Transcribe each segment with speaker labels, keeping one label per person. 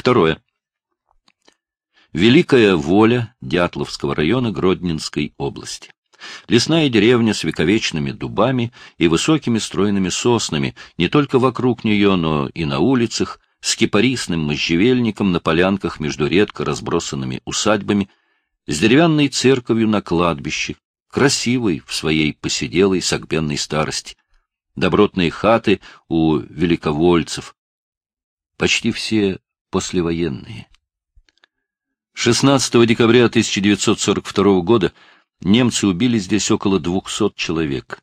Speaker 1: Второе. Великая воля Дятловского района Гродненской области. Лесная деревня с вековечными дубами и высокими стройными соснами не только вокруг нее, но и на улицах, с кипарисным можжевельником на полянках между редко разбросанными усадьбами, с деревянной церковью на кладбище, красивой в своей поседелой согбенной старости, добротные хаты у великовольцев, почти все послевоенные. 16 декабря 1942 года немцы убили здесь около 200 человек.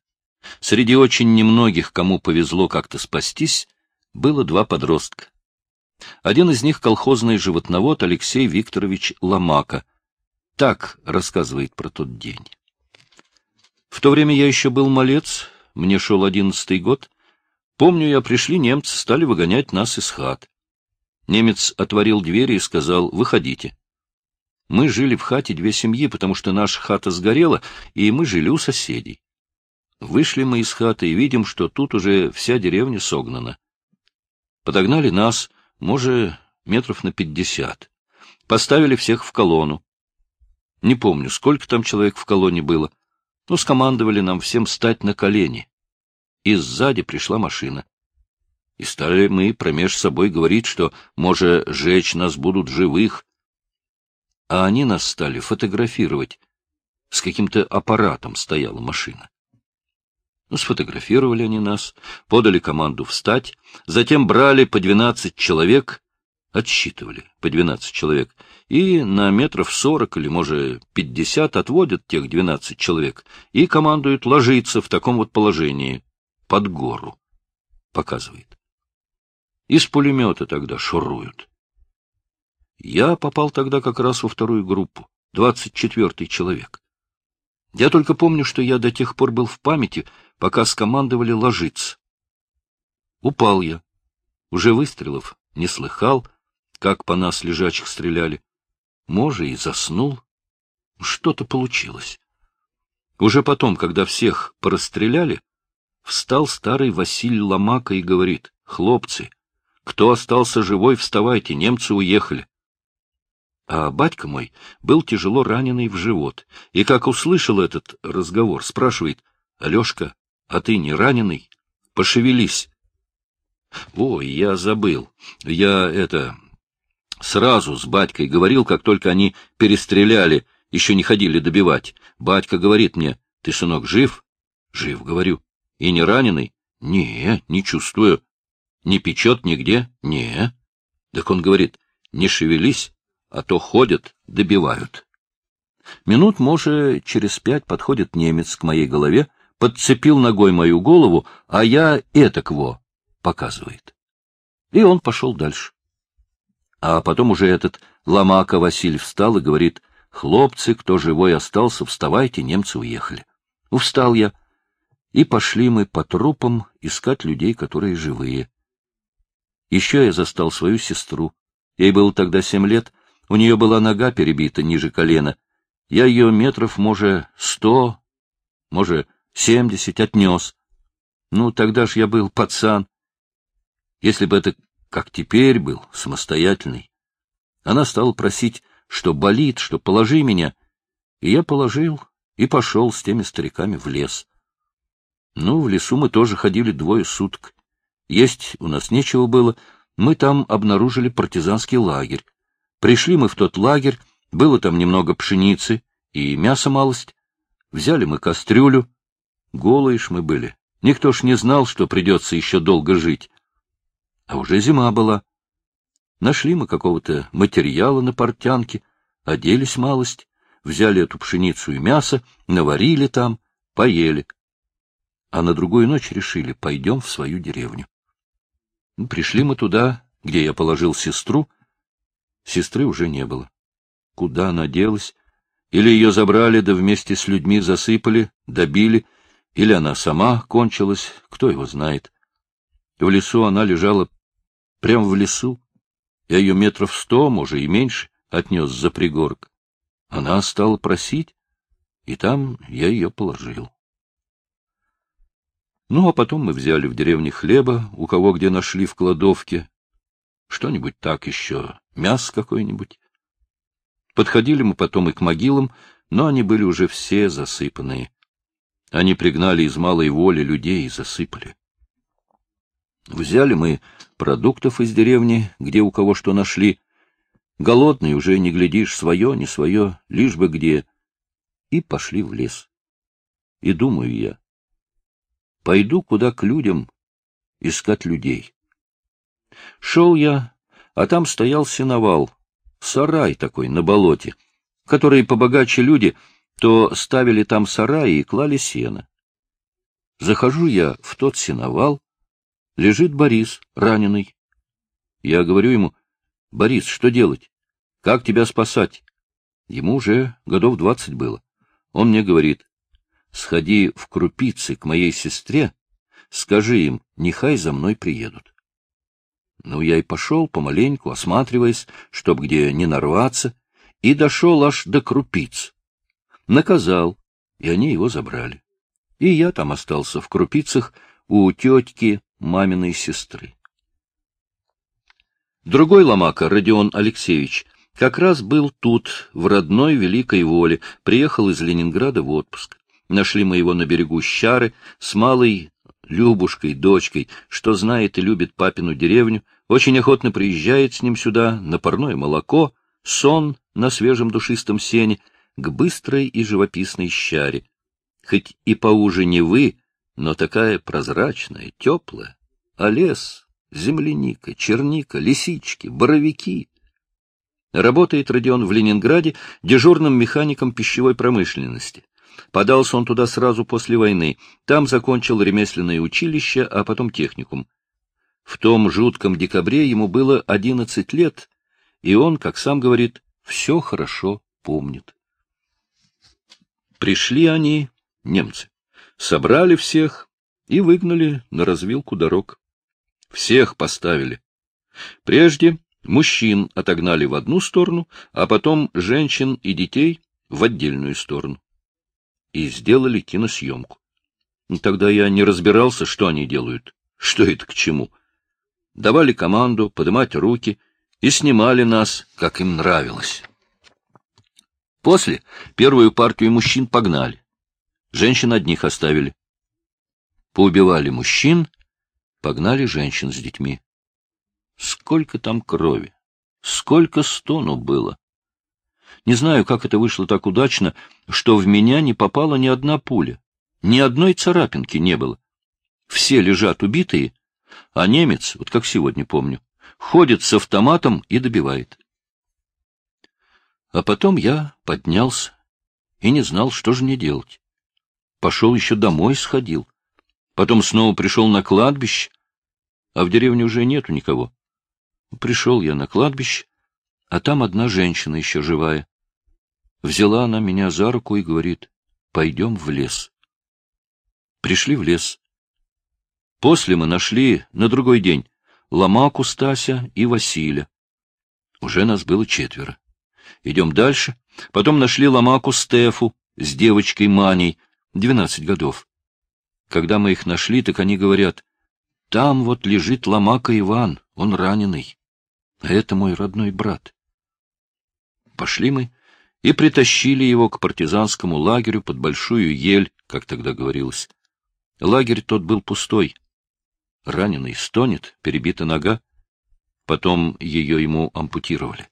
Speaker 1: Среди очень немногих, кому повезло как-то спастись, было два подростка. Один из них — колхозный животновод Алексей Викторович Ломака. Так рассказывает про тот день. В то время я еще был малец, мне шел одиннадцатый год. Помню, я пришли немцы, стали выгонять нас из хат. Немец отворил двери и сказал «Выходите». Мы жили в хате две семьи, потому что наша хата сгорела, и мы жили у соседей. Вышли мы из хаты и видим, что тут уже вся деревня согнана. Подогнали нас, может, метров на пятьдесят. Поставили всех в колонну. Не помню, сколько там человек в колонне было, но скомандовали нам всем встать на колени. И сзади пришла машина. И стали мы промеж собой говорить, что, может, жечь нас будут живых. А они нас стали фотографировать. С каким-то аппаратом стояла машина. Ну, сфотографировали они нас, подали команду встать, затем брали по двенадцать человек, отсчитывали по двенадцать человек, и на метров сорок или, может, пятьдесят отводят тех двенадцать человек и командуют ложиться в таком вот положении, под гору, показывает. Из пулемета тогда шуруют. Я попал тогда как раз во вторую группу, двадцать четвертый человек. Я только помню, что я до тех пор был в памяти, пока скомандовали ложиться. Упал я. Уже выстрелов не слыхал, как по нас лежачих стреляли. Може, и заснул. Что-то получилось. Уже потом, когда всех порастреляли, встал старый Василий Ломака и говорит, «Хлопцы, кто остался живой, вставайте, немцы уехали». А батька мой был тяжело раненый в живот, и, как услышал этот разговор, спрашивает, «Алешка, а ты не раненый? Пошевелись!» «Ой, я забыл. Я это... Сразу с батькой говорил, как только они перестреляли, еще не ходили добивать. Батька говорит мне, ты, сынок, жив? Жив, говорю. И не раненый? Не, не чувствую. Не печет нигде? Не. Так он говорит, не шевелись, а то ходят, добивают. Минут, может, через пять подходит немец к моей голове, подцепил ногой мою голову, а я этакво показывает. И он пошел дальше. А потом уже этот Ломака Василь встал и говорит, «Хлопцы, кто живой остался, вставайте, немцы уехали». Устал я, и пошли мы по трупам искать людей, которые живые. Еще я застал свою сестру. Ей было тогда семь лет, у нее была нога перебита ниже колена. Я ее метров, может, сто, может, семьдесят отнес. Ну, тогда ж я был пацан. Если бы это, как теперь был, самостоятельный. Она стала просить, что болит, что положи меня. И я положил и пошел с теми стариками в лес. Ну, в лесу мы тоже ходили двое суток. Есть у нас нечего было, мы там обнаружили партизанский лагерь. Пришли мы в тот лагерь, было там немного пшеницы и мяса малость. Взяли мы кастрюлю. Голые ж мы были. Никто ж не знал, что придется еще долго жить. А уже зима была. Нашли мы какого-то материала на портянке, оделись малость, взяли эту пшеницу и мясо, наварили там, поели. А на другую ночь решили, пойдем в свою деревню. Пришли мы туда, где я положил сестру, Сестры уже не было. Куда она делась? Или ее забрали, да вместе с людьми засыпали, добили, или она сама кончилась, кто его знает. В лесу она лежала прямо в лесу. Я ее метров сто, может, и меньше, отнес за пригорок. Она стала просить, и там я ее положил. Ну, а потом мы взяли в деревне хлеба, у кого где нашли в кладовке, что-нибудь так еще, мясо какое-нибудь. Подходили мы потом и к могилам, но они были уже все засыпанные. Они пригнали из малой воли людей и засыпали. Взяли мы продуктов из деревни, где у кого что нашли. Голодный уже не глядишь, свое, не свое, лишь бы где. И пошли в лес. И думаю я, пойду куда к людям искать людей. Шел я, а там стоял сеновал, сарай такой на болоте, которые побогаче люди то ставили там сараи и клали сено. Захожу я в тот сеновал, лежит Борис, раненый. Я говорю ему, Борис, что делать? Как тебя спасать? Ему уже годов двадцать было. Он мне говорит, сходи в крупицы к моей сестре, скажи им, нехай за мной приедут. Ну, я и пошел помаленьку, осматриваясь, чтоб где не нарваться, и дошел аж до крупиц. Наказал, и они его забрали. И я там остался в крупицах у тетки маминой сестры. Другой ломака, Родион Алексеевич, как раз был тут, в родной Великой Воле, приехал из Ленинграда в отпуск. Нашли мы его на берегу Щары с малой Любушкой, дочкой, что знает и любит папину деревню, очень охотно приезжает с ним сюда на парное молоко, сон на свежем душистом сене, к быстрой и живописной щаре. Хоть и поуже не вы, но такая прозрачная, теплая, а лес, земляника, черника, лисички, боровики. Работает Родион в Ленинграде дежурным механиком пищевой промышленности. Подался он туда сразу после войны. Там закончил ремесленное училище, а потом техникум. В том жутком декабре ему было одиннадцать лет, и он, как сам говорит, все хорошо помнит. Пришли они, немцы, собрали всех и выгнали на развилку дорог. Всех поставили. Прежде мужчин отогнали в одну сторону, а потом женщин и детей в отдельную сторону и сделали киносъемку. Тогда я не разбирался, что они делают, что это к чему. Давали команду поднимать руки и снимали нас, как им нравилось. После первую партию мужчин погнали. Женщин одних оставили. Поубивали мужчин, погнали женщин с детьми. Сколько там крови, сколько стону было. Не знаю, как это вышло так удачно, что в меня не попала ни одна пуля. Ни одной царапинки не было. Все лежат убитые, а немец, вот как сегодня помню, ходит с автоматом и добивает. А потом я поднялся и не знал, что же мне делать. Пошел еще домой сходил. Потом снова пришел на кладбище, а в деревне уже нету никого. Пришел я на кладбище, а там одна женщина еще живая. Взяла она меня за руку и говорит, пойдем в лес. Пришли в лес. После мы нашли на другой день Ломаку Стася и Василия. Уже нас было четверо. Идем дальше. Потом нашли Ломаку Стефу с девочкой Маней, двенадцать годов. Когда мы их нашли, так они говорят, там вот лежит Ломака Иван, он раненый. А это мой родной брат. Пошли мы и притащили его к партизанскому лагерю под Большую Ель, как тогда говорилось. Лагерь тот был пустой. Раненый стонет, перебита нога. Потом ее ему ампутировали.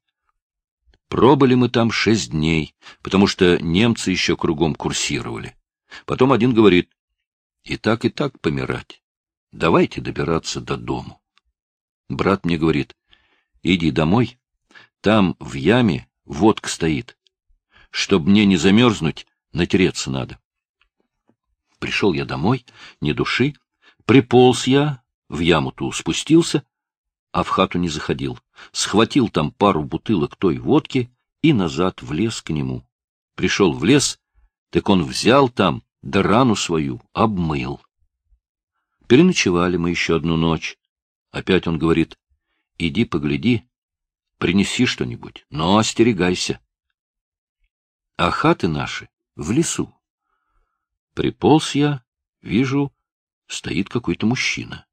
Speaker 1: Пробыли мы там шесть дней, потому что немцы еще кругом курсировали. Потом один говорит, и так, и так помирать. Давайте добираться до дому. Брат мне говорит, иди домой, там в яме водка стоит, Чтоб мне не замерзнуть, натереться надо. Пришел я домой, ни души, приполз я, в яму-ту спустился, а в хату не заходил. Схватил там пару бутылок той водки и назад в лес к нему. Пришел в лес, так он взял там, да рану свою обмыл. Переночевали мы еще одну ночь. Опять он говорит, иди погляди, принеси что-нибудь, но остерегайся а хаты наши в лесу. Приполз я, вижу, стоит какой-то мужчина.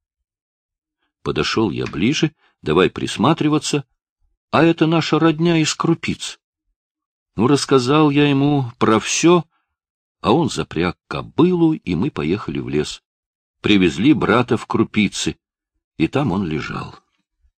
Speaker 1: Подошел я ближе, давай присматриваться, а это наша родня из крупиц. Ну, рассказал я ему про все, а он запряг кобылу, и мы поехали в лес. Привезли брата в крупицы, и там он лежал.